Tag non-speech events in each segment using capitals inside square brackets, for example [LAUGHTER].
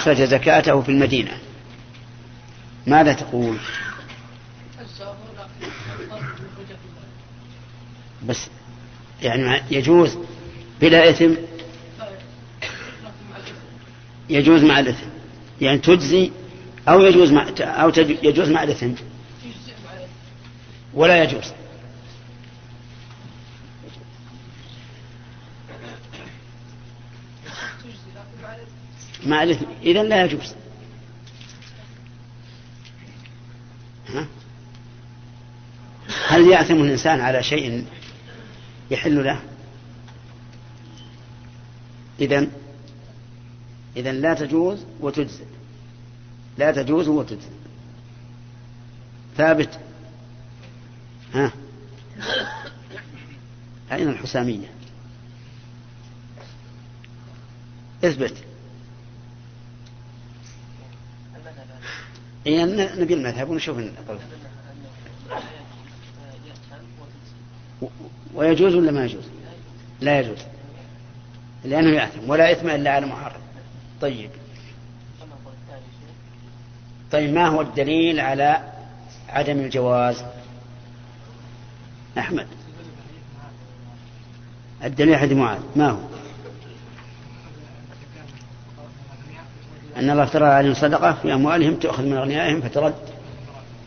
أخرج زكاته في المدينة. ماذا تقول؟ بس يعني يجوز بلا إثم؟ يجوز مع الإثم. يعني تجزي أو يجوز مع أو يجوز مع الإثم. ولا يجوز. مع الإثم إذن لا يجوز. ها؟ هل يأثم الإنسان على شيء يحل له؟ إذن إذن لا تجوز وتجزئ. لا تجوز وتجزئ. ثابت. ها؟ أين الحسامية؟ اثبت. إيه نبي المذهب ونشوف ويجوز ولا ما يجوز؟ لا يجوز. لأنه يأثم ولا إثم إلا على محرم طيب. طيب ما هو الدليل على عدم الجواز؟ أحمد. الدليل حديث معاذ. ما هو؟ أن الله افترض عليهم صدقة في أموالهم تؤخذ من أغنيائهم فترد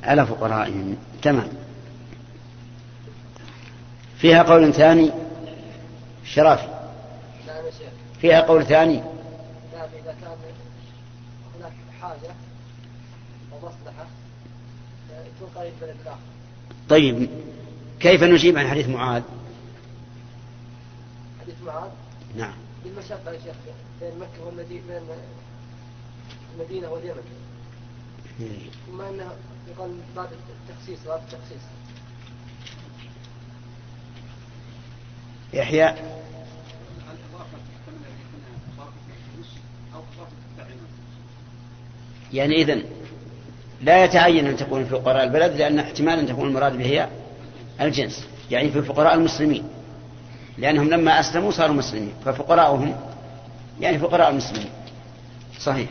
على فقرائهم. تمام. فيها قول ثاني. شرافي. فيها قول ثاني. إذا كان هناك حاجة ومصلحة الآخر طيب. كيف نجيب عن حديث معاذ؟ حديث معاذ؟ نعم. بالمشقة يا شيخ بين مكة والمدينة المدينة واليمن. ثم أنه يقال بعد التخصيص بعد التخصيص يحيى. يعني إذن لا يتعين أن تكون في فقراء البلد لأن احتمال أن تكون المراد به الجنس يعني في فقراء المسلمين. لأنهم لما أسلموا صاروا مسلمين ففقراؤهم يعني فقراء المسلمين. صحيح.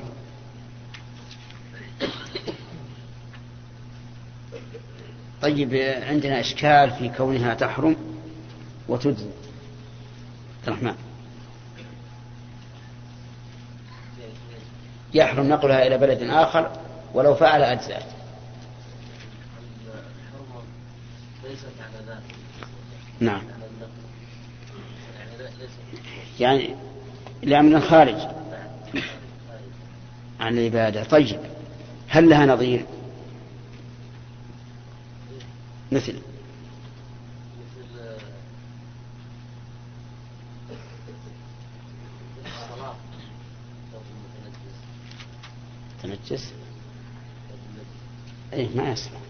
طيب عندنا إشكال في كونها تحرم وتجزي الرحمن. يحرم نقلها إلى بلد آخر ولو فعل أجزاء. نعم. يعني لأمر خارج عن العبادة. طيب هل لها نظير؟ مثل تنجس. إيه ما يصلح.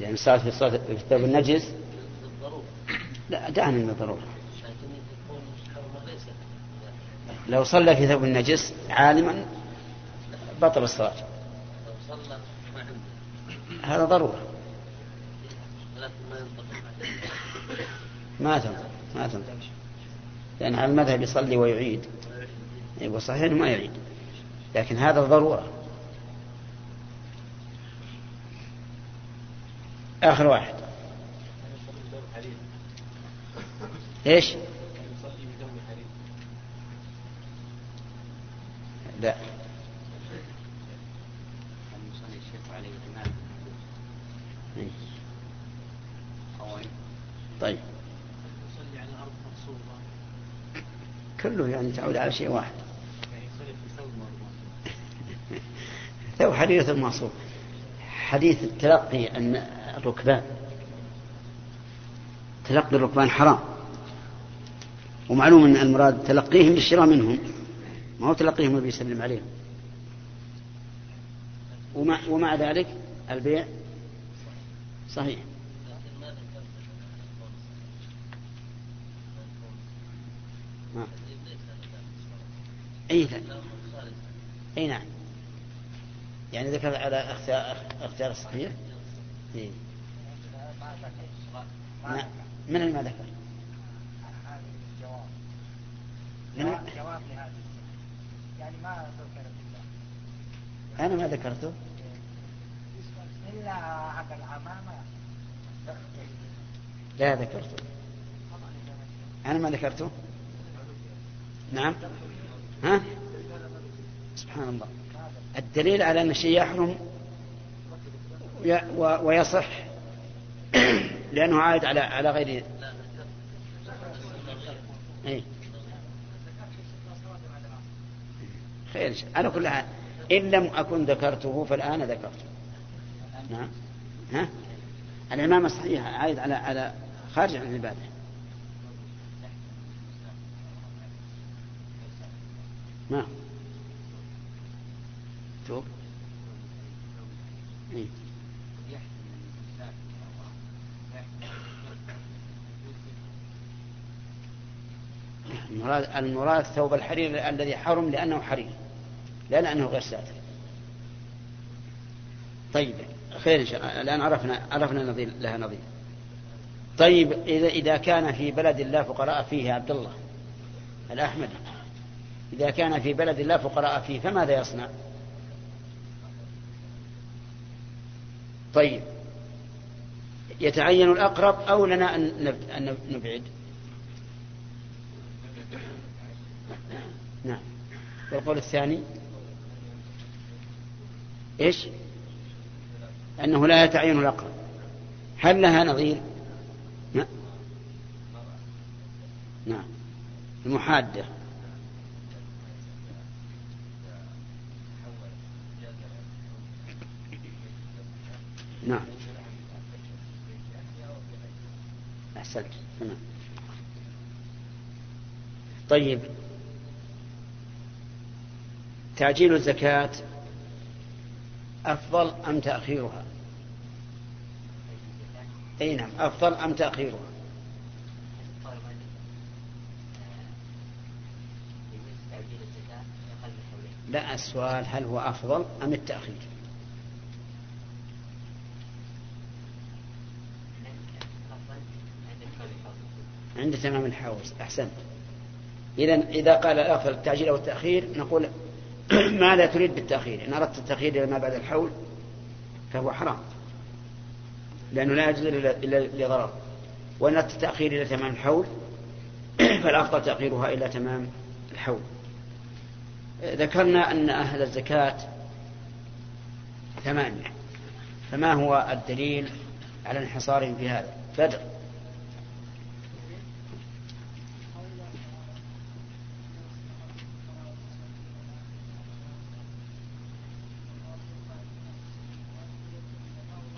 يعني صار في الصلاة في الثوب النجس. لا دعنا من الضرورة لو صلى في ثوب النجس عالما بطل الصلاة. هذا ضرورة. ما تنطق ما تنطق لأن على المذهب يصلي ويعيد. يبقى صحيح ما يعيد. لكن هذا ضرورة آخر واحد. إيش؟ لا. طيب. كله يعني تعود على شيء واحد. ثوب حريرة المعصوم. حديث التلقي أن الركبان تلقي الركبان حرام. ومعلوم أن المراد تلقيهم للشراء منهم ما هو تلقيهم النبي يسلم عليهم. ومع, ومع ذلك البيع صحيح. ما. أي أي نعم. يعني ذكر على أختيار الصحيح؟ إيه؟ نعم. من اللي ما ذكر؟ من جواب يعني ما ذكر أنا ما ذكرته. إلا العمامة لا ذكرته. أنا ما ذكرته. نعم. ها؟ سبحان الله. الدليل على أن الشيء يحرم ويصح [CLEARS THROAT] لأنه عائد على على غير إيه؟ خير على كل حال إن لم أكن ذكرته فالآن ذكرته. نعم. ها؟ العمامة صحيحة عائد على على خارج عن العبادة. ما؟ توب إيه؟ المراد المراد ثوب الحرير الذي حرم لأنه حرير لا لأنه غير ساتر. طيب خير إن شاء الله. الآن عرفنا عرفنا نظير لها نظير. طيب إذا إذا كان في بلد الله فقراء فيه عبد الله الأحمدي إذا كان في بلد الله فقراء فيه فماذا يصنع؟ طيب. يتعين الأقرب أو لنا أن نبعد؟ نعم. والقول الثاني؟ إيش؟ أنه لا يتعين الأقرب. هل لها نظير؟ نعم. نعم. نعم. أحسنت. تمام طيب. تعجيل الزكاة أفضل أم تأخيرها؟ أي نعم أفضل أم تأخيرها؟ لا السؤال هل هو أفضل أم التأخير؟ عند تمام الحوز أحسنت. إذا إذا قال الأفضل التعجيل أو التأخير نقول [CLEARS THROAT] ما لا تريد بالتأخير؟ إن أردت التأخير إلى ما بعد الحول فهو حرام. لأنه لا يجوز إلا لضرر. وإن أردت التأخير إلى تمام الحول [CLEARS THROAT] فالأفضل تأخيرها إلى تمام الحول. ذكرنا أن أهل الزكاة ثمانية. فما هو الدليل على انحصارهم في هذا؟ بدر.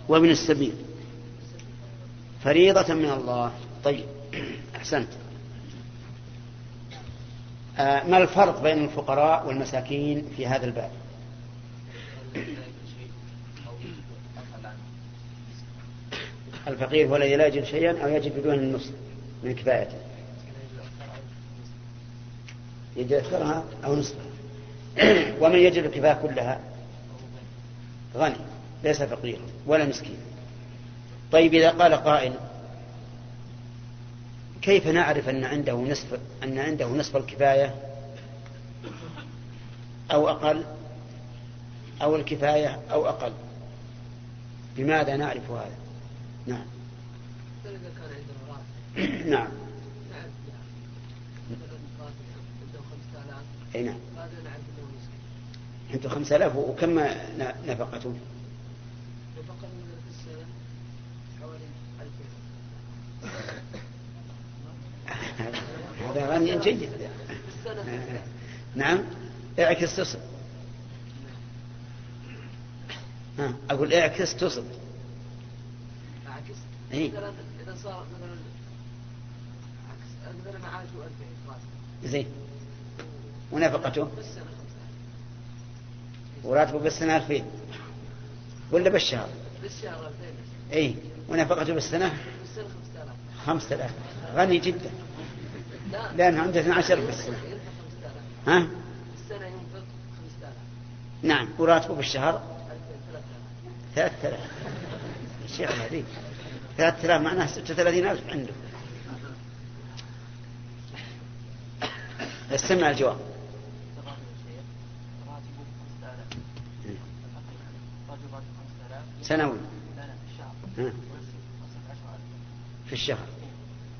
ومن السبيل. فريضة من الله. طيب. أحسنت. آه ما الفرق بين الفقراء والمساكين في هذا الباب؟ الفقير هو الذي لا يجد شيئا أو يجد بدون النصف من كفايته. يجد أكثرها أو نصفها. [CLEARS THROAT] ومن يجد الكفاية كلها غني. ليس فقيرا ولا مسكين. طيب إذا قال قائل كيف نعرف أن عنده نصف أن عنده نصف الكفاية؟ أو أقل؟ أو الكفاية أو أقل؟ بماذا نعرف هذا؟ نعم. [CLEARS THROAT] نعم. أي نعم. عنده خمسة آلاف وكم نفقته؟ هذا غني جيد نعم. اعكس تصب ها أقول اعكس تصب اعكس. اي إذا صار مثلا مثلا معاشه 2000 زين. ونفقته. وراتبه بالسنة 2000 ولا بالشهر؟ بالشهر 2000 اي ونفقته بالسنة؟ بالسنة 5000 5000 غني جدا. لأنه عنده 12 بالسنة ينفق 5000 ها؟ بالسنه ينفق 5000 نعم وراتبه بالشهر 2000 3000 الشيء هذه 3000 معناه 36000 عنده. استمع الجواب. سنوي. في الشهر ها. ويصرف ويصرف 10000 في الشهر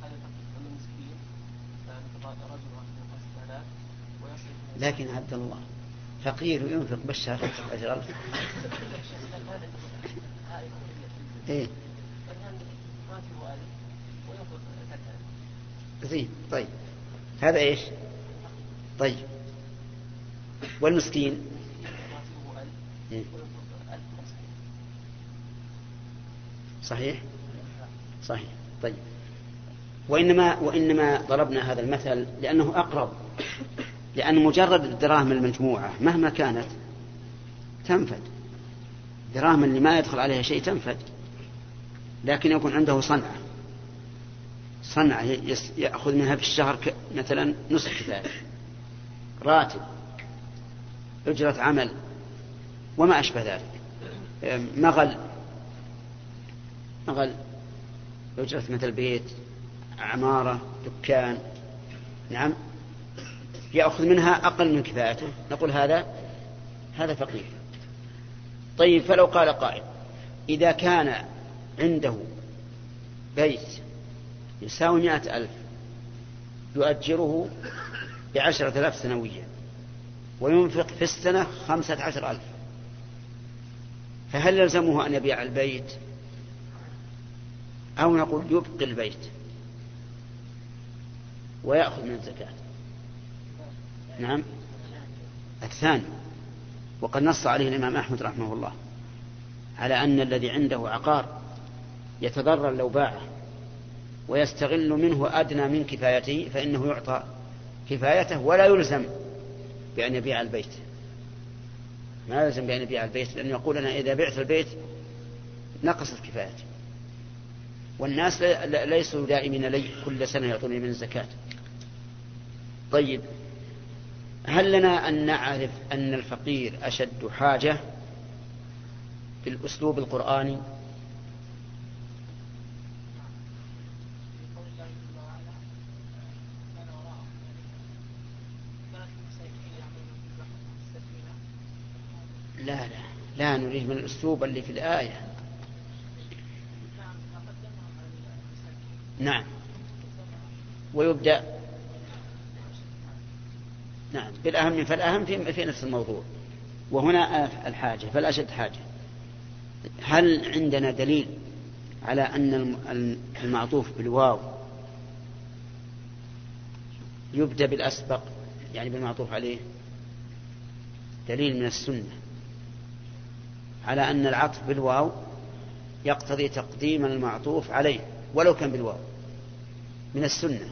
هذا فقط أما المسكين يعني رجل واحد 5000 ويصرف لكن عبد الله فقير ينفق بالشهر عشر ألف إيه. راتبه ألف وينفق 3000 زين طيب. هذا إيش؟ طيب. والمسكين؟ إيه؟ وينفق 1000 مسكين صحيح؟ صحيح. طيب. وإنما وإنما ضربنا هذا المثل لأنه أقرب لأن مجرد الدراهم المجموعة مهما كانت تنفد. دراهم اللي ما يدخل عليها شيء تنفد لكن يكون عنده صنعة. صنعة يأخذ منها في الشهر مثلا نصف كفاية راتب. أجرة عمل. وما أشبه ذلك. مغل. مغل. أجرة مثل بيت. عمارة دكان. نعم. يأخذ منها أقل من كفايته نقول هذا هذا فقير. طيب فلو قال قائل إذا كان عنده بيت يساوي مئة ألف يؤجره بعشرة آلاف سنويا وينفق في السنة خمسة عشر ألف. فهل يلزمه أن يبيع البيت؟ أو نقول يبقي البيت. ويأخذ من الزكاة. نعم. الثاني وقد نص عليه الإمام أحمد رحمه الله على أن الذي عنده عقار يتضرر لو باعه ويستغل منه أدنى من كفايته فإنه يعطى كفايته ولا يلزم بأن يبيع البيت. ما يلزم بأن يبيع البيت لأنه يقول أنا إذا بعت البيت نقصت كفايتي. والناس ليسوا دائمين لي كل سنة يعطوني من الزكاة. طيب هل لنا أن نعرف أن الفقير أشد حاجة بالأسلوب القرآني؟ لا لا لا نريد من الأسلوب اللي في الآية. نعم. ويبدأ نعم. بالأهم فالأهم في, في نفس الموضوع. وهنا الحاجة فالأشد حاجة. هل عندنا دليل على أن الم- المعطوف بالواو يبدأ بالأسبق يعني بالمعطوف عليه؟ دليل من السنة. على أن العطف بالواو يقتضي تقديم المعطوف عليه ولو كان بالواو. من السنة.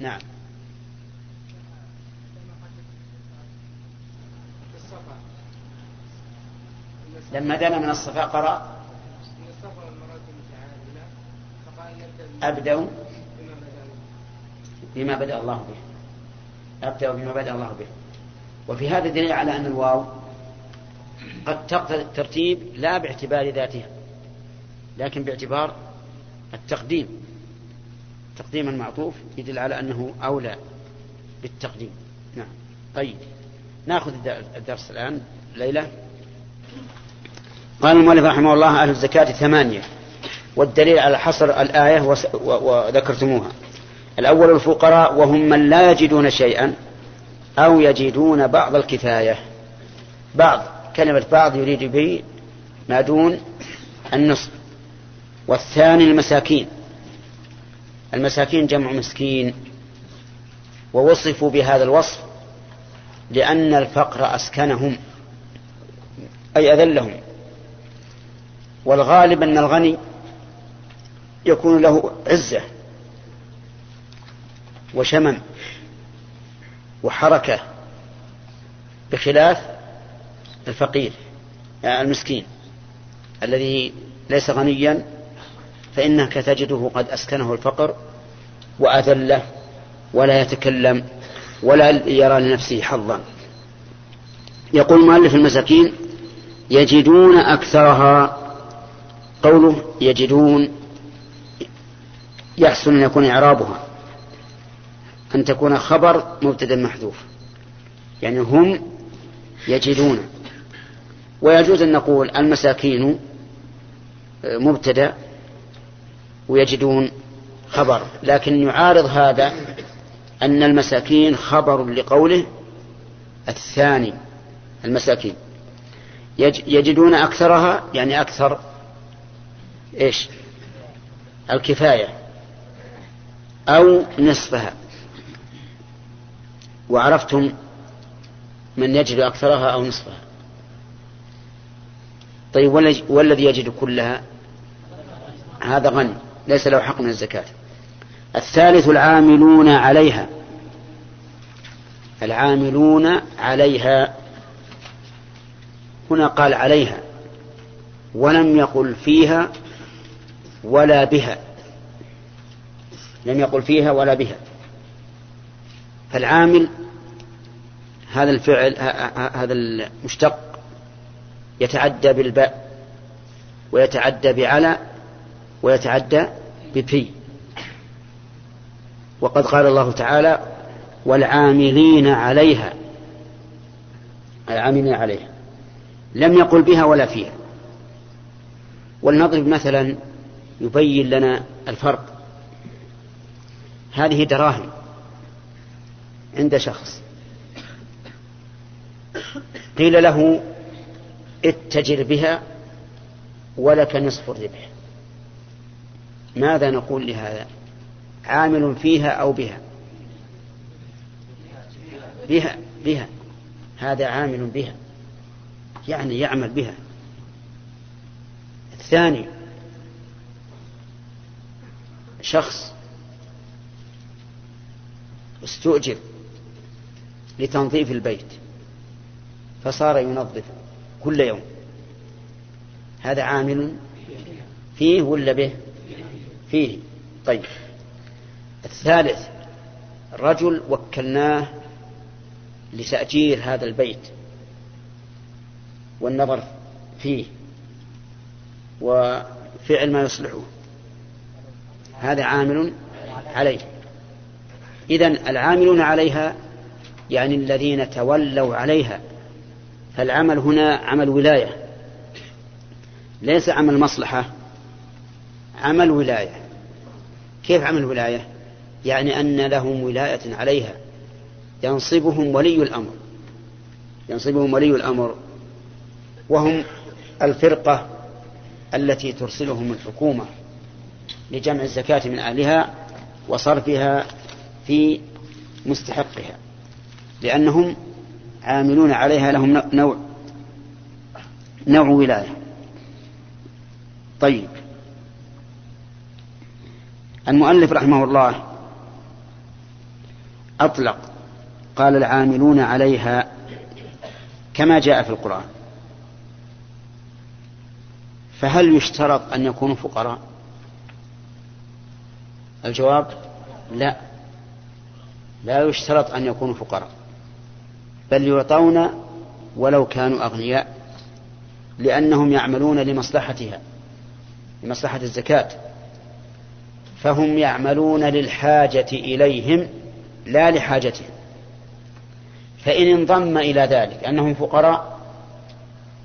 نعم في الصفا لما دنا من الصفا قرأ. أبدأ بما بدأ الله به. أبدأ بما بدأ الله به. وفي هذا دليل على أن الواو قد تقتضي الترتيب لا باعتبار ذاتها لكن باعتبار التقديم. تقديم المعطوف يدل على أنه أولى بالتقديم. نعم. طيب. ناخذ الد- الدرس الآن. ليلة قال المؤلف رحمه الله أهل الزكاة ثمانية والدليل على حصر الآية وذكرتموها. الأول الفقراء وهم من لا يجدون شيئا أو يجدون بعض الكفاية. بعض كلمة بعض يريد به ما دون النصف والثاني المساكين. المساكين جمع مسكين. ووصفوا بهذا الوصف لأن الفقر أسكنهم أي أذلهم. والغالب أن الغني يكون له عزة وشمم وحركة بخلاف الفقير يعني المسكين الذي ليس غنيا فإنك تجده قد أسكنه الفقر وأذله ولا يتكلم ولا يرى لنفسه حظا. يقول مؤلف المساكين يجدون أكثرها قوله يجدون يحسن أن يكون إعرابها أن تكون خبر مبتدأ محذوف. يعني هم يجدون. ويجوز أن نقول المساكين مبتدأ ويجدون خبر. لكن يعارض هذا أن المساكين خبر لقوله الثاني المساكين. يجدون أكثرها يعني أكثر إيش؟ الكفاية أو نصفها. وعرفتم من يجد أكثرها أو نصفها. طيب والذي يجد كلها؟ هذا غني ليس له حق من الزكاة. الثالث العاملون عليها. العاملون عليها. هنا قال عليها. ولم يقل فيها ولا بها. لم يقل فيها ولا بها. فالعامل هذا الفعل هذا المشتق يتعدى بالباء ويتعدى بعلى ويتعدى بفي وقد قال الله تعالى والعاملين عليها. العاملين عليها. لم يقل بها ولا فيها. ولنضرب مثلا يبين لنا الفرق. هذه دراهم عند شخص. قيل له اتجر بها ولك نصف الربح. ماذا نقول لهذا؟ عامل فيها أو بها؟ بها بها. هذا عامل بها. يعني يعمل بها. الثاني شخص استؤجر لتنظيف البيت فصار ينظف كل يوم. هذا عامل فيه ولا به؟ فيه. طيب. الثالث رجل وكلناه لتأجير هذا البيت والنظر فيه وفعل ما يصلحه. هذا عامل عليه. إذن العاملون عليها يعني الذين تولوا عليها. فالعمل هنا عمل ولاية ليس عمل مصلحة عمل ولاية. كيف عمل ولاية؟ يعني أن لهم ولاية عليها. ينصبهم ولي الأمر. ينصبهم ولي الأمر. وهم الفرقة التي ترسلهم الحكومة. لجمع الزكاة من أهلها وصرفها في مستحقها لأنهم عاملون عليها لهم نوع نوع ولاية. طيب. المؤلف رحمه الله أطلق قال العاملون عليها كما جاء في القرآن. فهل يشترط أن يكونوا فقراء؟ الجواب لا. لا يشترط أن يكونوا فقراء بل يعطون ولو كانوا أغنياء لأنهم يعملون لمصلحتها لمصلحة الزكاة. فهم يعملون للحاجة إليهم لا لحاجتهم. فإن انضم إلى ذلك أنهم فقراء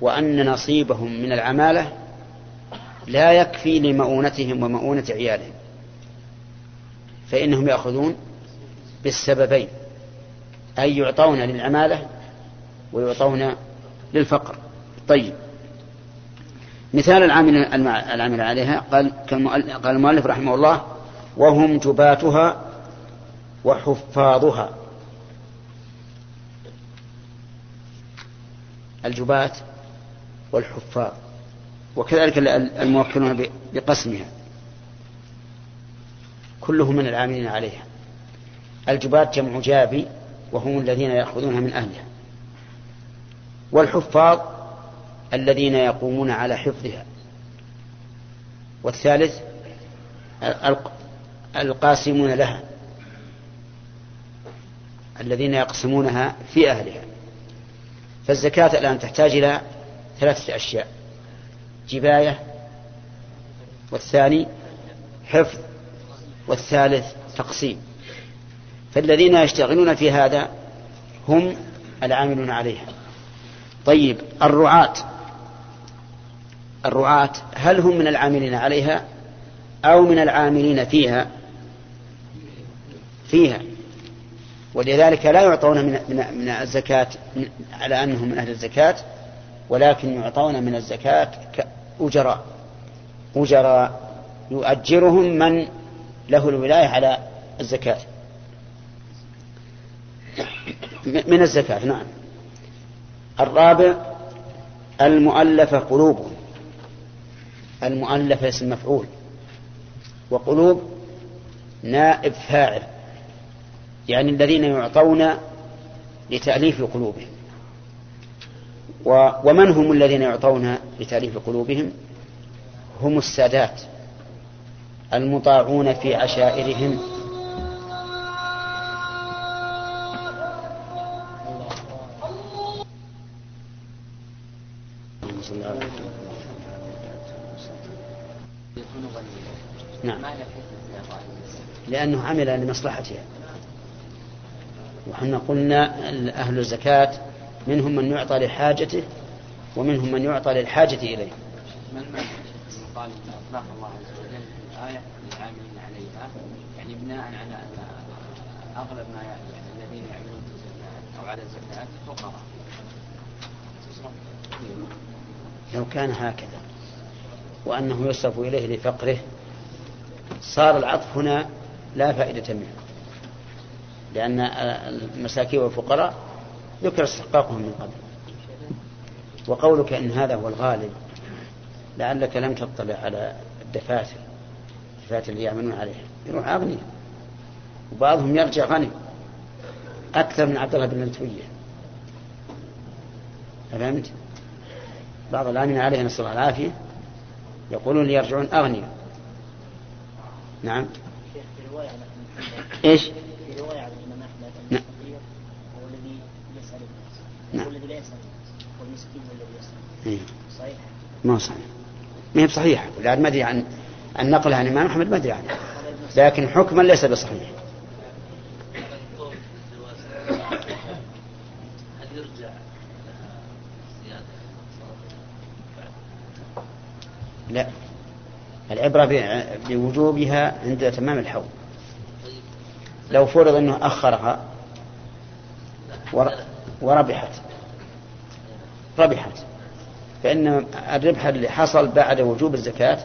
وأن نصيبهم من العمالة لا يكفي لمؤونتهم ومؤونة عيالهم. فإنهم يأخذون بالسببين أي يعطون للعمالة ويعطون للفقر. طيب. مثال العامل العامل عليها قال قال المؤلف رحمه الله وهم جباتها وحفاظها. الجبات والحفاظ. وكذلك الموكلون بقسمها. كلهم من العاملين عليها. الجبات جمع جابي وهم الذين يأخذونها من أهلها. والحفاظ الذين يقومون على حفظها. والثالث القاسمون لها. الذين يقسمونها في أهلها. فالزكاة الآن تحتاج إلى ثلاثة أشياء. جباية. والثاني حفظ. والثالث تقسيم. فالذين يشتغلون في هذا هم العاملون عليها. طيب الرعاة. الرعاة هل هم من العاملين عليها أو من العاملين فيها؟ فيها. ولذلك لا يعطون من من من الزكاة على أنهم من أهل الزكاة ولكن يعطون من الزكاة أجراء أجراء يؤجرهم من له الولاية على الزكاة. من الزكاة نعم. الرابع المؤلفة قلوبهم. المؤلفة اسم مفعول. وقلوب نائب فاعل يعني الذين يعطون لتأليف قلوبهم. ومن هم الذين يعطون لتأليف قلوبهم؟ هم السادات. المطاعون في عشائرهم. نعم. لأنه عمل لمصلحتها وحنا قلنا أهل الزكاة منهم من يعطى لحاجته ومنهم من يعطى للحاجة إليه. من ما قال الله عز وجل في الايه للعاملين عليها يعني بناء على أن أغلب ما يعني الذين يعملون في الزكاة أو على الزكاة فقراء. لو كان هكذا وأنه يصرف إليه لفقره صار العطف هنا لا فائدة منه لأن المساكين والفقراء ذكر استحقاقهم من قبل. وقولك إن هذا هو الغالب لعلك لم تطلع على الدفاتر. الدفاتر اللي يعملون عليها. يروح أغني وبعضهم يرجع غني. أكثر من عبد الله بن لتوية فهمت؟ بعض الآمنين عليه نسأل الله العافية يقولون ليرجعون أغنياء. نعم. شيخ في رواية عن الإمام أحمد أن نعم. الفقير هو الذي يسأل الناس نعم. هو الذي لا يسأل الناس والمسكين هو الذي يسأل إيه. صحيح ما هو صحيح. ما هي بصحيحة. لأن ما أدري عن نقلها عن الإمام أحمد ما أدري عنه. لكن حكما ليس بصحيح. لا. العبرة بوجوبها عند تمام الحول لو فرض أنه أخرها ور- وربحت. ربحت. فإن الربح اللي حصل بعد وجوب الزكاة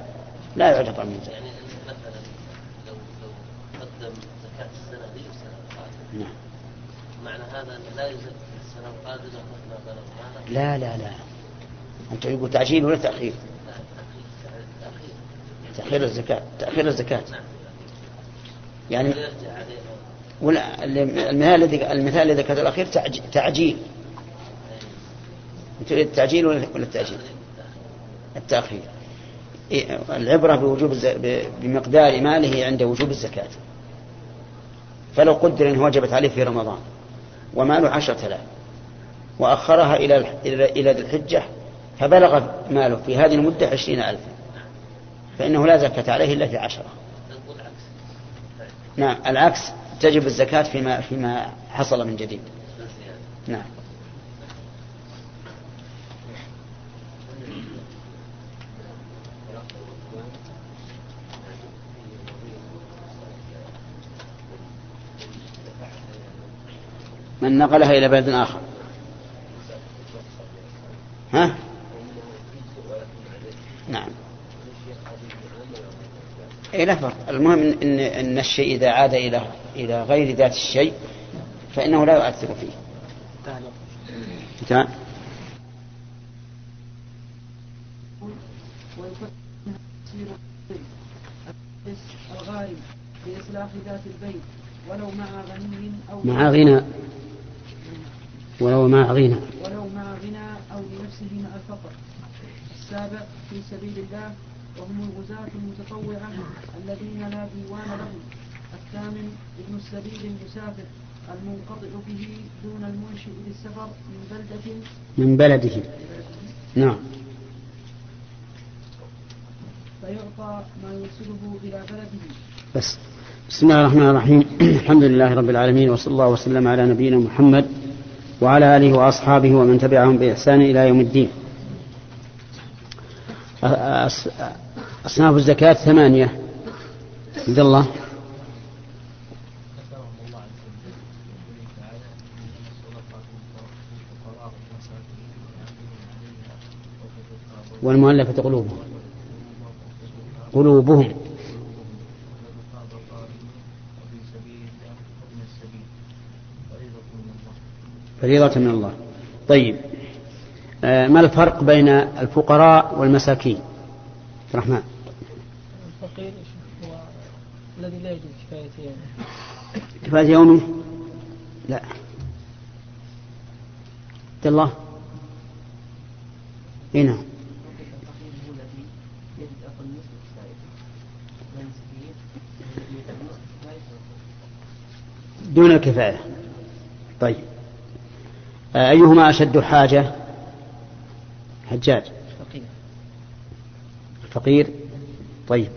لا يعتبر من زكاة. يعني مثلا لو لو قدم زكاة السنة دي والسنة القادمة. نعم. معنى هذا أنه لا يزكي السنة القادمة مثل ما لا لا لا. أنت يقول تعجيل ولا تأخير؟ تأخير الزكاة تأخير الزكاة. يعني ويرجع عليه ولا المثال الذي المثال الذي ذكرته الأخير تعج- تعجيل. تريد التعجيل ولا ولا التأجيل؟ التأخير. إيه، العبرة بوجوب بمقدار ماله عند وجوب الزكاة. فلو قدر أنه وجبت عليه في رمضان وماله عشرة آلاف وأخرها إلى إلى ذي الحجة فبلغ ماله في هذه المدة عشرين ألفا فإنه لا زكاة عليه إلا في عشرة. نعم العكس تجب الزكاة فيما فيما حصل من جديد. نعم. من نقلها إلى بلد آخر. ها؟ نعم. إيه لا فرق. المهم إن, إن, إن الشيء إذا عاد إلى إلى غير ذات الشيء فإنه لا يؤثر فيه. تمام؟ الغارم بإصلاح ذات البيت ولو مع غني أو مع غنى. ولو مع غنى ولو مع غنى أو لنفسه مع الفقر. السابع في سبيل الله وهم الغزاة المتطوعة الذين لا ديوان لهم. الثامن ابن السبيل المسافر المنقطع به دون المنشئ للسفر من بلدة. من بلده. نعم. فيعطى ما يوصله إلى بلده. بس. بسم الله الرحمن الرحيم. [CLEARS THROAT] الحمد لله رب العالمين وصلى الله وسلم على نبينا محمد وعلى آله وأصحابه ومن تبعهم بإحسان إلى يوم الدين. أص- أصناف الزكاة ثمانية. عبد الله. ذكرهم الله عز وجل يقول تعالى إنما الصدقات للفقراء والمساكين والعاملين عليها وفي الرقاب والمؤلفة قلوبهم قلوبهم وفي الرقاب الغارمين وفي سبيل الله وابن السبيل فريضة من الله فريضة من الله. طيب. آه، ما الفرق بين الفقراء والمساكين؟ عبد الرحمن. الفقير هو؟ الذي لا يجد كفاية يومه. كفاية يومه؟ لا. عبد الله. اي نعم. دون الكفاية. طيب. أيهما أشد حاجة؟ حجاج. فقير. الفقير؟ طيب.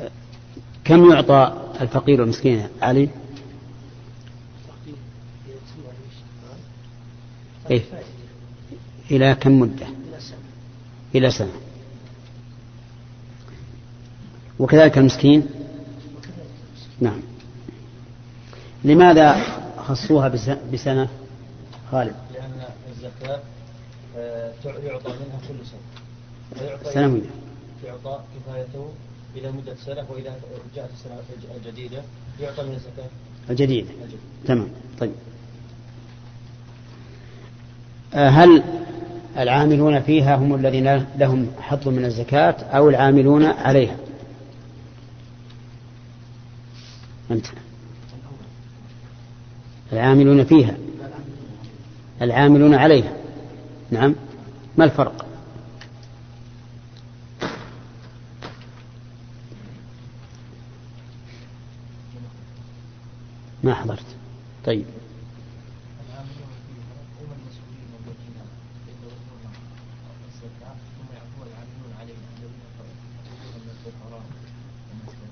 آه، كم يعطى الفقير والمسكين علي؟ إيه؟ إلى كم مدة؟ إلى سنة. وكذلك المسكين؟ نعم. لماذا خصوها بس- بسنة؟ خالد. لأن الزكاة آه، يعطى منها كل سنة. سنوية يعطى كفايته إلى مدة سنة وإذا جاءت السنة الجديدة يعطى من الزكاة. الجديدة. الجديدة. تمام. طيب. آه، هل العاملون فيها هم الذين لهم حظ من الزكاة أو العاملون عليها؟ أنت العاملون فيها. العاملون عليها. نعم. ما الفرق؟ ما حضرت. طيب العاملون فيها هم المسؤولين الذين يتولون الزكاة ثم يعطون العاملون عليها الذين يخرجون من الفقراء والمساكين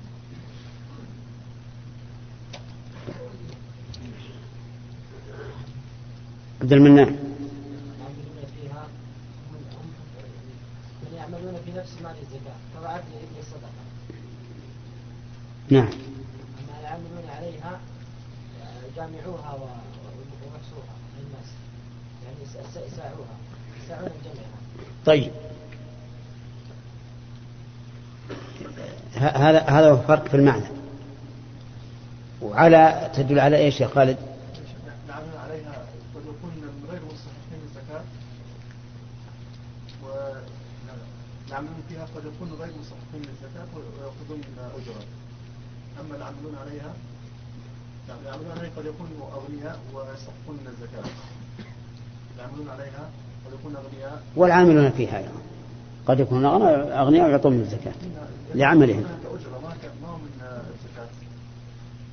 عبد المنان العاملون فيها هم هم من يعملون في نفس مال الزكاة كما عدل ابن الصدقة نعم أما العاملون عليها آه، طيب هذا هذا هو الفرق في المعنى وعلى تدل على إيش يا خالد؟ عليها قد يكون غير الزكاة والعاملون فيها قد يكونوا غير مستحقين للزكاة ويأخذون أجرا أما العاملون عليها نعم. العاملون عليها قد يكونوا أغنياء ويستحقون من الزكاة. العاملون عليها قد يكونوا أغنياء. والعاملون فيها أيضا. قد يكونون أغنى- أغنياء ويعطون من الزكاة لعملهم. هناك أجرة ما من الزكاة.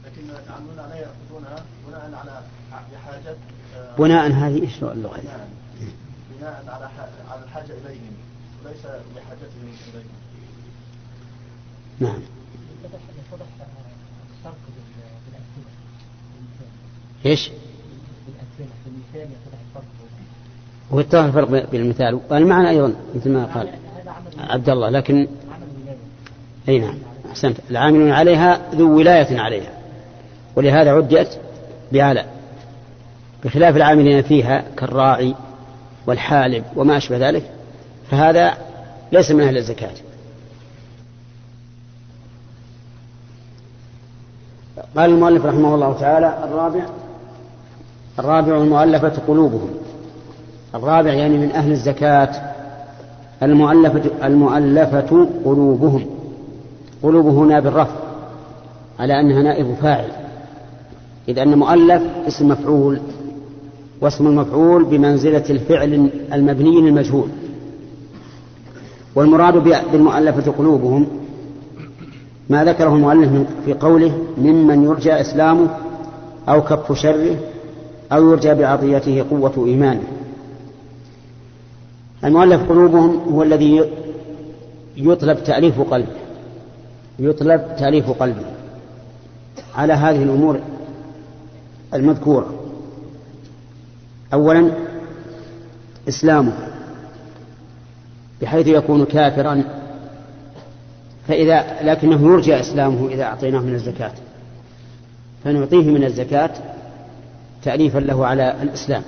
لكن العاملون عليها يأخذونها بناء على بحاجة آه، بناء هذه إيش؟ نعم بناء. على على الحاجة إليهم. وليس لحاجتهم إليهم. نعم يتضح يتضح الفرق بال- بالأمثلة بالمثال. إيش؟ بالأمثلة في المثال يتضح الفرق بين- هو اتضح الفرق بالمثال. والمعنى أيضا مثل ما قال عبد الله لكن أي نعم أحسنت. العاملون عليها ذو ولاية عليها ولهذا عدت بعلى بخلاف العاملين فيها كالراعي والحالب وما أشبه ذلك فهذا ليس من أهل الزكاة. قال المؤلف رحمه الله تعالى الرابع الرابع المؤلفة قلوبهم. الرابع يعني من أهل الزكاة. المؤلفة المؤلفة قلوبهم. قلوب هنا بالرفع على أنها نائب فاعل. إذ أن مؤلف اسم مفعول واسم المفعول بمنزلة الفعل المبني للمجهول والمراد بالمؤلفة قلوبهم ما ذكره المؤلف في قوله ممن يرجى إسلامه أو كف شره أو يرجى بعطيته قوة إيمانه المؤلف قلوبهم هو الذي يطلب تأليف قلبه يطلب تأليف قلبه على هذه الأمور المذكورة. أولا إسلامه. بحيث يكون كافرا فإذا لكنه يرجى إسلامه إذا أعطيناه من الزكاة. فنعطيه من الزكاة تأليفا له على الإسلام.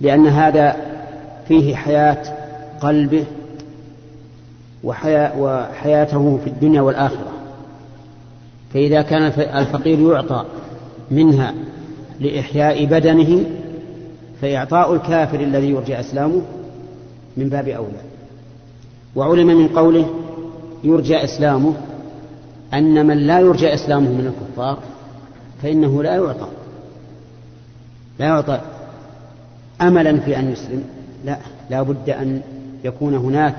لأن هذا فيه حياة قلبه وحياة وحياته في الدنيا والآخرة. فإذا كان الفقير يعطى منها لإحياء بدنه فإعطاء الكافر الذي يرجى إسلامه من باب أولى. وعلم من قوله يرجى إسلامه أن من لا يرجى إسلامه من الكفار فإنه لا يعطى. لا يعطى أملا في أن يسلم. لا لا بد أن يكون هناك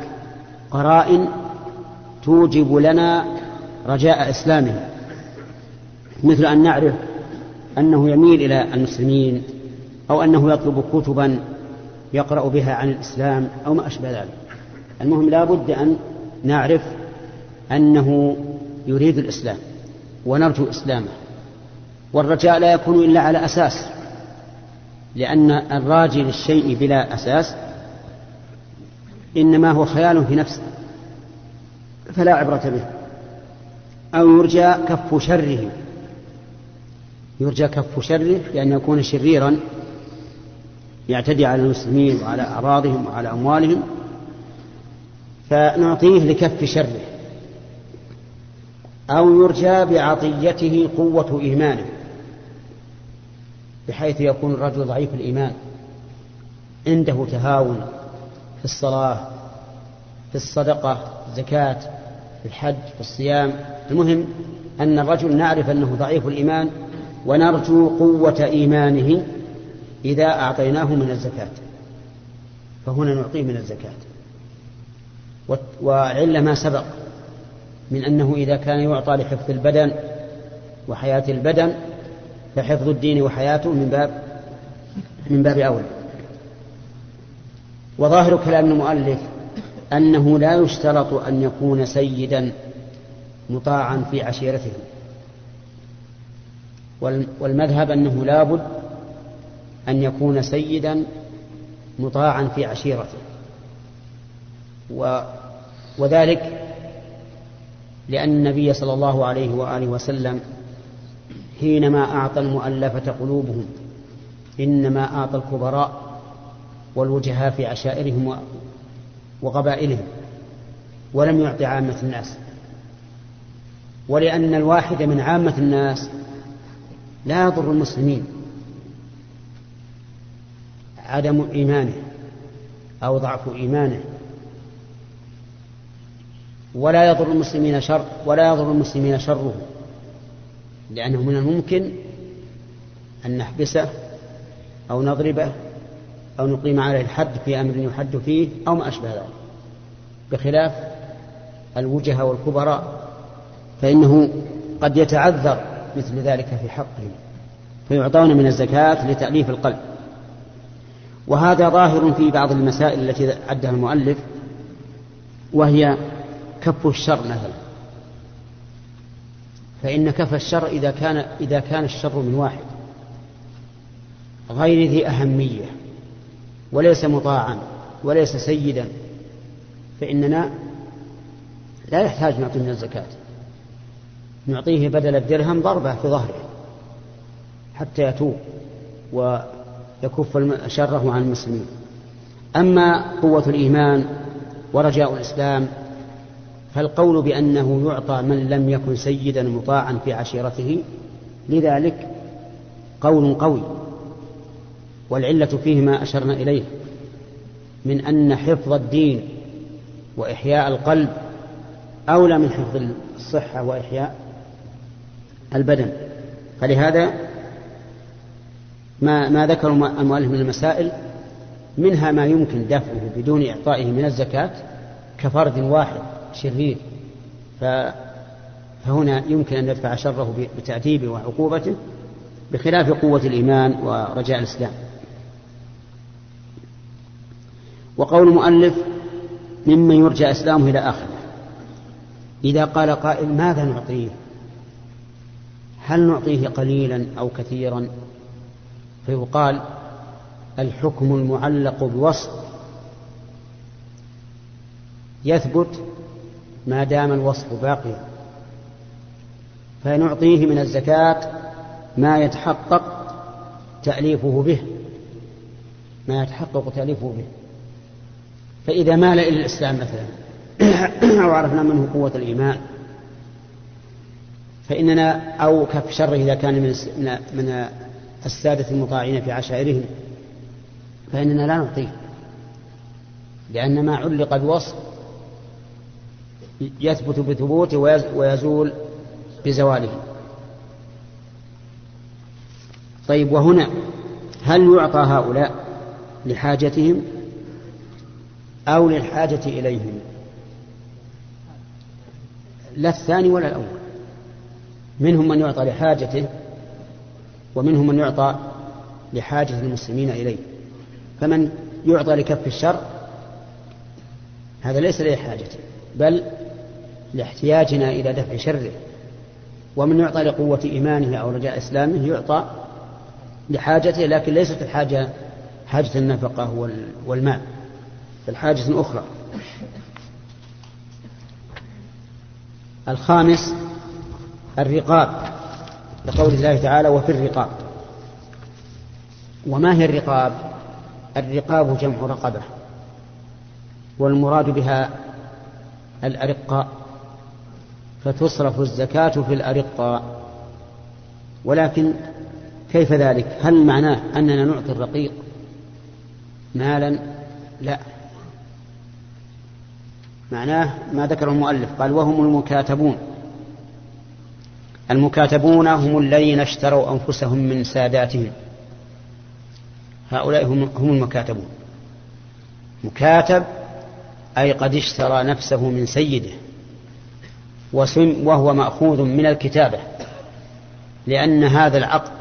قرائن توجب لنا رجاء إسلامه. مثل أن نعرف أنه يميل إلى المسلمين أو أنه يطلب كتبا يقرأ بها عن الإسلام أو ما أشبه ذلك. المهم لا بد أن نعرف أنه يريد الإسلام ونرجو إسلامه. والرجاء لا يكون إلا على أساس لأن الراجي للشيء بلا أساس إنما هو خيال في نفسه فلا عبرة به. أو يرجى كف شره يرجى كف شره لأن يكون شريرا يعتدي على المسلمين وعلى أعراضهم وعلى أموالهم فنعطيه لكف شره. أو يرجى بعطيته قوة إيمانه. بحيث يكون الرجل ضعيف الإيمان عنده تهاون في الصلاة في الصدقة الزكاة في الحج في الصيام. المهم أن الرجل نعرف أنه ضعيف الإيمان ونرجو قوة إيمانه إذا أعطيناه من الزكاة. فهنا نعطيه من الزكاة. وعلة ما سبق من أنه إذا كان يعطى لحفظ البدن وحياة البدن فحفظ الدين وحياته من باب من باب أولى وظاهر كلام المؤلف أنه لا يشترط أن يكون سيدا مطاعا في عشيرته. والمذهب أنه لابد أن يكون سيدا مطاعا في عشيرته. و وذلك لأن النبي صلى الله عليه وآله وسلم حينما أعطى المؤلفة قلوبهم إنما أعطى الكبراء والوجهاء في عشائرهم وقبائلهم ولم يعط عامة الناس. ولأن الواحد من عامة الناس لا يضر المسلمين. عدم إيمانه أو ضعف إيمانه. ولا يضر المسلمين شر ولا يضر المسلمين شره. لأنه من الممكن أن نحبسه أو نضربه أو نقيم عليه الحد في أمر يحد فيه أو ما أشبه ذلك. بخلاف الوجهة والكبراء فإنه قد يتعذر مثل ذلك في حقهم فيعطون من الزكاة لتأليف القلب. وهذا ظاهر في بعض المسائل التي عدها المؤلف وهي كف الشر مثلا. فإن كف الشر إذا كان إذا كان الشر من واحد. غير ذي أهمية. وليس مطاعا وليس سيدا. فإننا لا يحتاج نعطيه من الزكاة. نعطيه بدل الدرهم ضربة في ظهره. حتى يتوب ويكف شره عن المسلمين. أما قوة الإيمان ورجاء الإسلام فالقول بأنه يعطى من لم يكن سيدا مطاعا في عشيرته لذلك قول قوي والعلة فيه ما أشرنا إليه من أن حفظ الدين وإحياء القلب أولى من حفظ الصحة وإحياء البدن. فلهذا ما ما ذكر المؤلف من المسائل منها ما يمكن دفعه بدون إعطائه من الزكاة كفرد واحد. شرير. فهنا يمكن أن ندفع شره بتأديبه وعقوبته بخلاف قوة الإيمان ورجاء الإسلام. وقول المؤلف ممن يرجى إسلامه إلى آخره. إذا قال قائل ماذا نعطيه؟ هل نعطيه قليلا أو كثيرا؟ فيقال الحكم المعلق بوصف. يثبت ما دام الوصف باقيا. فنعطيه من الزكاة ما يتحقق تأليفه به. ما يتحقق تأليفه به. فإذا مال إلى الإسلام مثلا [COUGHS] أو عرفنا منه قوة الإيمان فإننا أو كف شره إذا كان من من السادة المطاعين في عشائرهم فإننا لا نعطيه لأن ما علق بوصف يثبت بثبوته ويزول بزواله. طيب وهنا هل يعطى هؤلاء لحاجتهم أو للحاجة إليهم؟ لا الثاني ولا الأول. منهم من يعطى لحاجته ومنهم من يعطى لحاجة المسلمين إليه. فمن يعطى لكف الشر هذا ليس لحاجته بل لاحتياجنا إلى دفع شره. ومن يعطى لقوة إيمانه أو رجاء إسلامه يعطى لحاجته لكن ليست الحاجة حاجة النفقة والمال بل حاجة أخرى. الخامس الرقاب لقول الله تعالى وفي الرقاب. وما هي الرقاب؟ الرقاب جمع رقبة والمراد بها الأرقاء. فتصرف الزكاة في الأرقاء ولكن كيف ذلك؟ هل معناه أننا نعطي الرقيق مالا؟ لا. معناه ما ذكر المؤلف قال وهم المكاتبون. المكاتبون هم الذين اشتروا أنفسهم من ساداتهم. هؤلاء هم, هم المكاتبون. مكاتب أي قد اشترى نفسه من سيده. وسم وهو مأخوذ من الكتابة لأن هذا العقد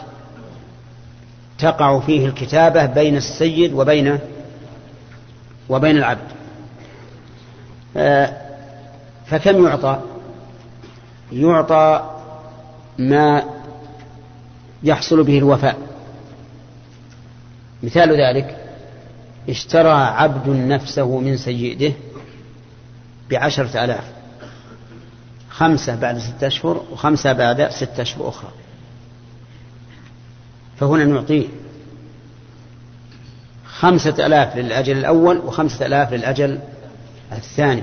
تقع فيه الكتابة بين السيد وبين وبين العبد. فكم يعطى؟ يعطى ما يحصل به الوفاء. مثال ذلك اشترى عبد نفسه من سيده بعشرة آلاف. خمسة بعد ستة أشهر وخمسة بعد ستة أشهر أخرى. فهنا نعطيه خمسة آلاف للأجل الأول وخمسة آلاف للأجل الثاني.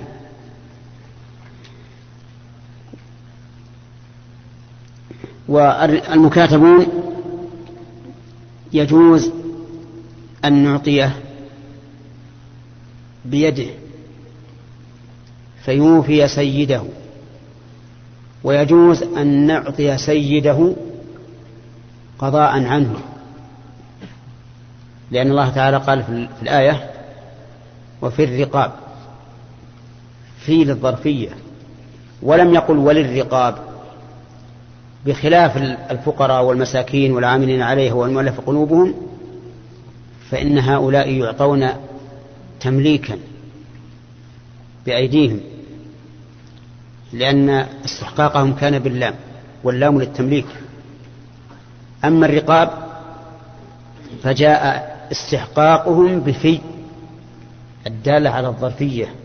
والمكاتبون يجوز أن نعطيه بيده فيوفي سيده. ويجوز أن نعطي سيده قضاء عنه. لأن الله تعالى قال في الآية وفي الرقاب في للظرفية. ولم يقل وللرقاب بخلاف الفقراء والمساكين والعاملين عليها والمؤلف قلوبهم فإن هؤلاء يعطون تمليكا بأيديهم. لأن استحقاقهم كان باللام واللام للتمليك. أما الرقاب فجاء استحقاقهم بفي الدالة على الظرفية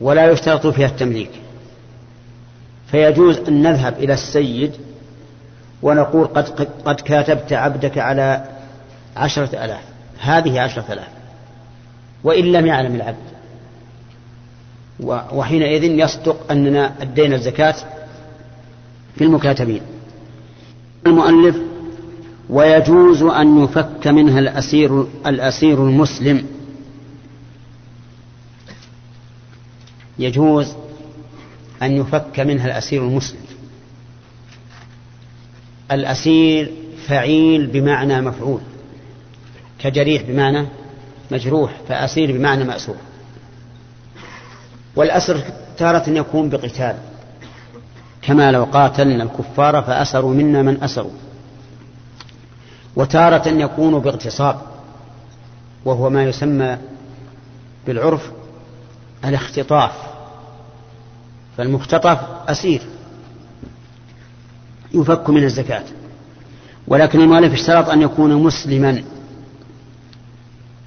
ولا يشترط فيها التمليك. فيجوز أن نذهب إلى السيد ونقول قد, قد كاتبت عبدك على عشرة ألاف هذه عشرة ألاف وإن لم يعلم العبد. وحينئذ يصدق أننا أدينا الزكاة في المكاتبين. المؤلف ويجوز أن يفك منها الأسير الأسير المسلم. يجوز أن يفك منها الأسير المسلم. الأسير فعيل بمعنى مفعول كجريح بمعنى مجروح فأسير بمعنى مأسور. والأسر تارة يكون بقتال. كما لو قاتلنا الكفار فأسروا منا من أسروا. وتارة يكون باغتصاب وهو ما يسمى بالعرف الاختطاف. فالمختطف أسير يفك من الزكاة. ولكن المؤلف اشترط أن يكون مسلما.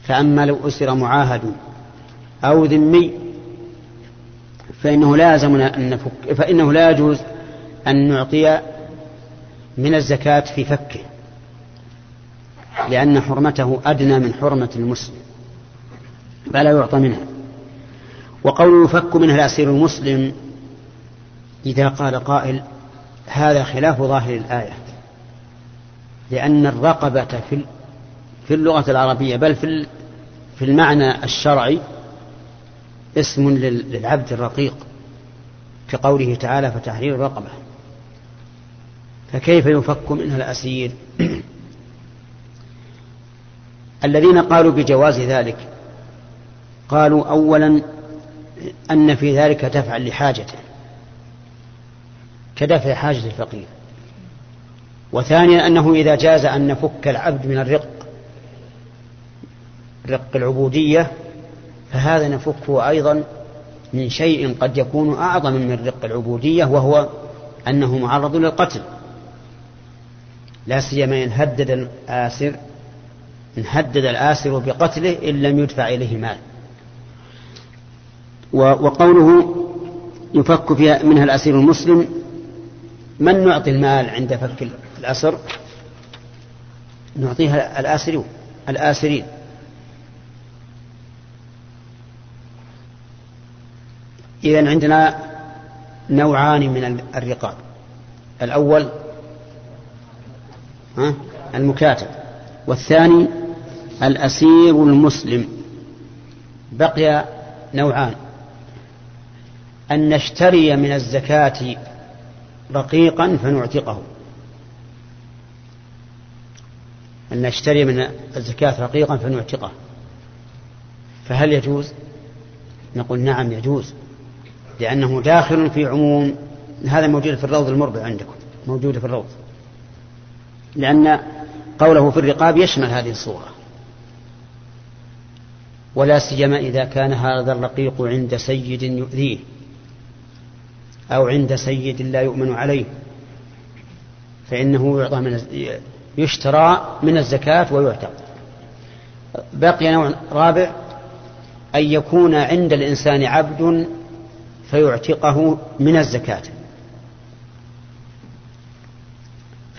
فأما لو أسر معاهد أو ذمي فإنه لازم أن نفك فإنه لا يجوز أن نعطي من الزكاة في فكه لأن حرمته أدنى من حرمة المسلم فلا يعطى منها. وقول يفك منها الأسير المسلم إذا قال قائل هذا خلاف ظاهر الآية لأن الرقبة في في اللغة العربية بل في في المعنى الشرعي اسم للعبد الرقيق كقوله تعالى فتحرير رقبة فكيف يفك منها الأسير؟ [CLEARS THROAT] الذين قالوا بجواز ذلك قالوا أولا أن في ذلك دفعا لحاجته كدفع حاجة الفقير. وثانيا أنه إذا جاز أن نفك العبد من الرق رق العبودية فهذا نفكه أيضا من شيء قد يكون أعظم من رق العبودية وهو أنه معرض للقتل. لا سيما إن هدد الآسر إن هدد الآسر بقتله إن لم يدفع إليه مال. وقوله يفك فيها منها الأسير المسلم من نعطي المال عند فك الأسر؟ نعطيها الآسرين الآسرين. إذا عندنا نوعان من الرقاب. الأول المكاتب. والثاني الأسير المسلم. بقي نوعان. أن نشتري من الزكاة رقيقا فنعتقه. أن نشتري من الزكاة رقيقا فنعتقه. فهل يجوز؟ نقول نعم يجوز. لأنه داخل في عموم هذا موجود في الروض المربع عندكم موجود في الروض. لأن قوله في الرقاب يشمل هذه الصورة. ولا سيما إذا كان هذا الرقيق عند سيد يؤذيه أو عند سيد لا يؤمن عليه. فإنه يعطى من يشترى من الزكاة ويعتق. بقي نوع رابع أن يكون عند الإنسان عبد فيعتقه من الزكاة.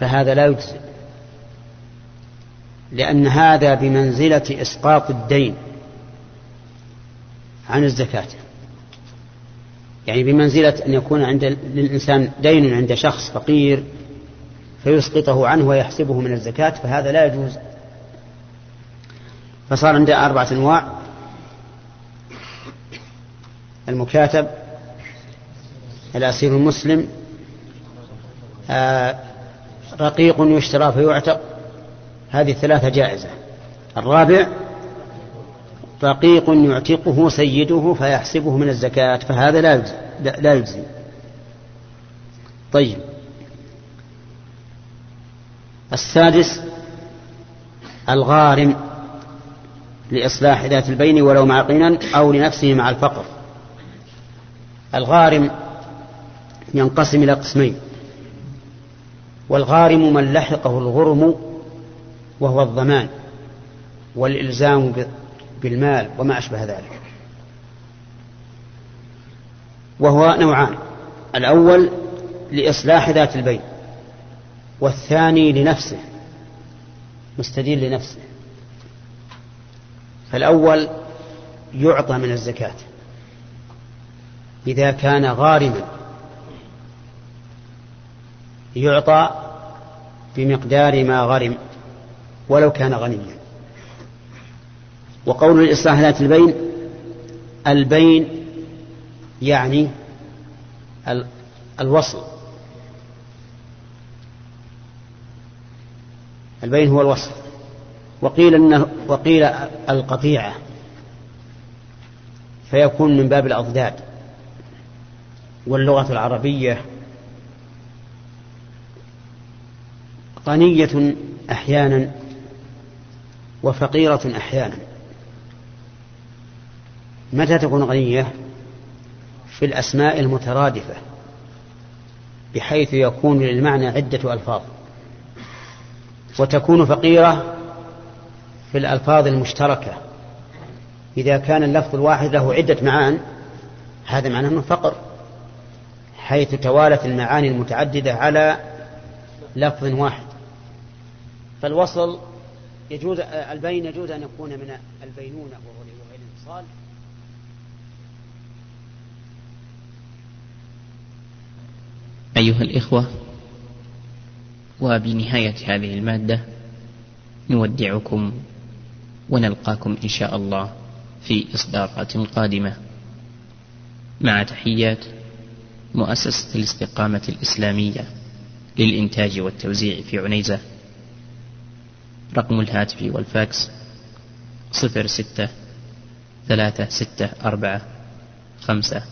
فهذا لا يجزئ لأن هذا بمنزلة إسقاط الدين عن الزكاة. يعني بمنزلة أن يكون عند للإنسان دين عند شخص فقير فيسقطه عنه ويحسبه من الزكاة فهذا لا يجوز. فصار عنده أربعة أنواع. المكاتب الأسير المسلم آه رقيق يشترى فيعتق. هذه الثلاثة جائزة. الرابع رقيق يعتقه سيده فيحسبه من الزكاة فهذا لا يجزي لا يجزي. طيب. السادس الغارم لإصلاح ذات البين ولو مع قنا أو لنفسه مع الفقر. الغارم ينقسم إلى قسمين. والغارم من لحقه الغرم وهو الضمان والإلزام بالمال وما أشبه ذلك. وهو نوعان الأول لإصلاح ذات البين والثاني لنفسه مستدين لنفسه. فالأول يعطى من الزكاة إذا كان غارما يعطى بمقدار ما غرم ولو كان غنيا. وقول الإصلاح ذات البين البين يعني الوصل. البين هو الوصل. وقيل انه وقيل القطيعة فيكون من باب الأضداد. واللغة العربية غنية أحيانا وفقيرة أحيانا. متى تكون غنية؟ في الأسماء المترادفة بحيث يكون للمعنى عدة ألفاظ. وتكون فقيرة في الألفاظ المشتركة. إذا كان اللفظ الواحد له عدة معان هذا معناه أنه فقر حيث توالت المعاني المتعددة على لفظ واحد. فالوصل يجوز البين يجوز أن يكون من البينونة وهو الانفصال أيها الإخوة وبنهاية هذه المادة نودعكم ونلقاكم إن شاء الله في إصدارات قادمة. مع تحيات مؤسسة الاستقامة الإسلامية للإنتاج والتوزيع في عنيزة. رقم الهاتف والفاكس صفر ستة ثلاثة ستة أربعة خمسة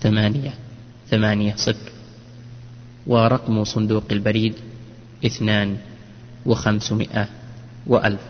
ثمانية ثمانية صفر ورقم صندوق البريد اثنان وخمسمائة وألف